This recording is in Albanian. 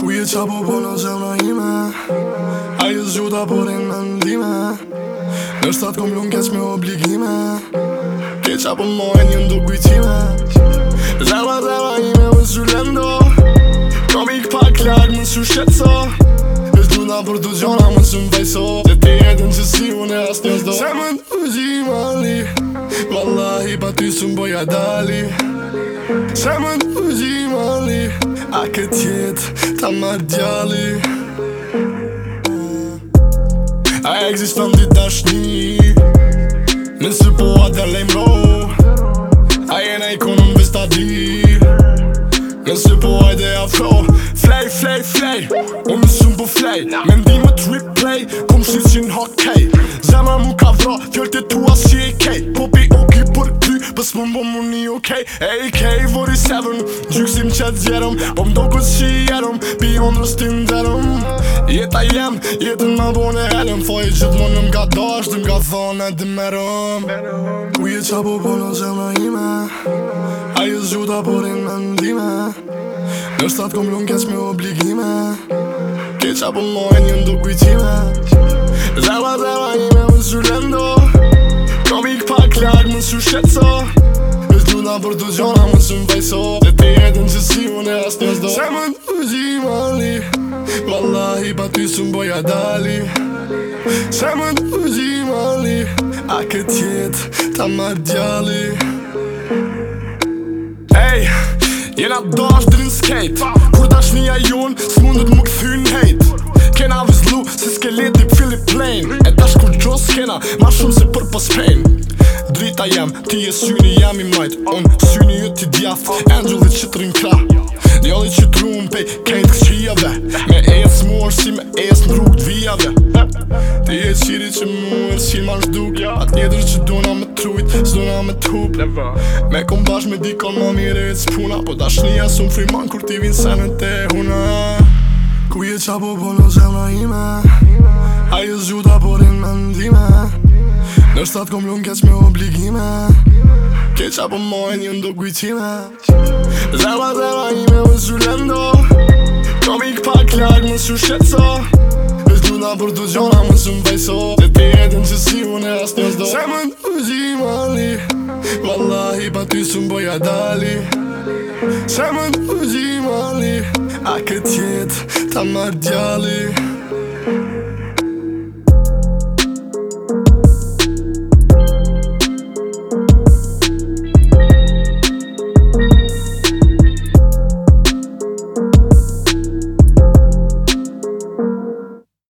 Ku je qa po bono zemra ime A ju zhuta por e në ndime Nështat kom lun keq me obligime Ke qa po mojë një ndu kujtime Zemra zemra ime u zhullendo Kom ik pak lak më su shetso E du na për du gjona më su mbejso Dhe ti jetin që si unë e as njës Se më ndu gjimali su mboja dali Se më du gjimali A këtë jetë ta marë djali A egziston dit dashni Nëse po atë lejmë rohë A jena i konën vë stadi Nëse po ajde a fro Flej, flej, flej O më sëmë po flej Me ndi më të replay Kom shi qin hokej Zema më ka vro Fjollët e tua si e kej po s'pun bo më një okej okay? AK-47 Gjyksim që t'gjerëm Po më doku që jerëm Pi hondrës ti më dherëm Jeta jem, jetën më bo në helëm Foj i gjithë më në mga dasht Në mga thonë e dimerëm Ku je qa po po në gjemë ime A i zhuta porin me ndime Nështë atë kom lën keq me obligime Keq apo mojnë një ndo kujtime Zela zela ime më zhullendo Kom i këpa klak më mënda për të gjona më që më bajso Dhe të jetën që si më në asë në do Se më të përgji mali Wallahi pa ty së boja dali Se më të përgji mali A këtë jetë ta marë djali Ej, hey, jena dash drin skate Kur dash një a jun, së mundet më këthy në hejt Kena vizlu, si skeleti Philip plane E dash kur gjo s'kena, ma shumë se për pës po pain ta jem Ti e syni jam i majt Unë syni ju ti djaft Angelit që të rinka Djallit që të rrumë pej kejt këqijave Me es muar si me es në rrug të vijave Ti e qiri që muar si ma shduk A tjetër që duna me trujt S'duna me t'hup Me kom bash me dikon ma mire e c'puna Po ta dashnia su friman kur ti vinë se në te huna Ku je qa po bolo zemra ime A ju zhuta porin mendime Në shtatë kom lunë keq me obligime Keqa po mojnë një ndo gujtime Zerba zerba i me më zhulendo Kom i këpa klak më shu shetso Vesh du na përdu gjona më shumë bejso Dhe ti jetin që si unë e asë njëzdo Se më në u gjimali Wallahi pa ty së më boja dali Se më në u gjimali A këtë jetë ta marrë djali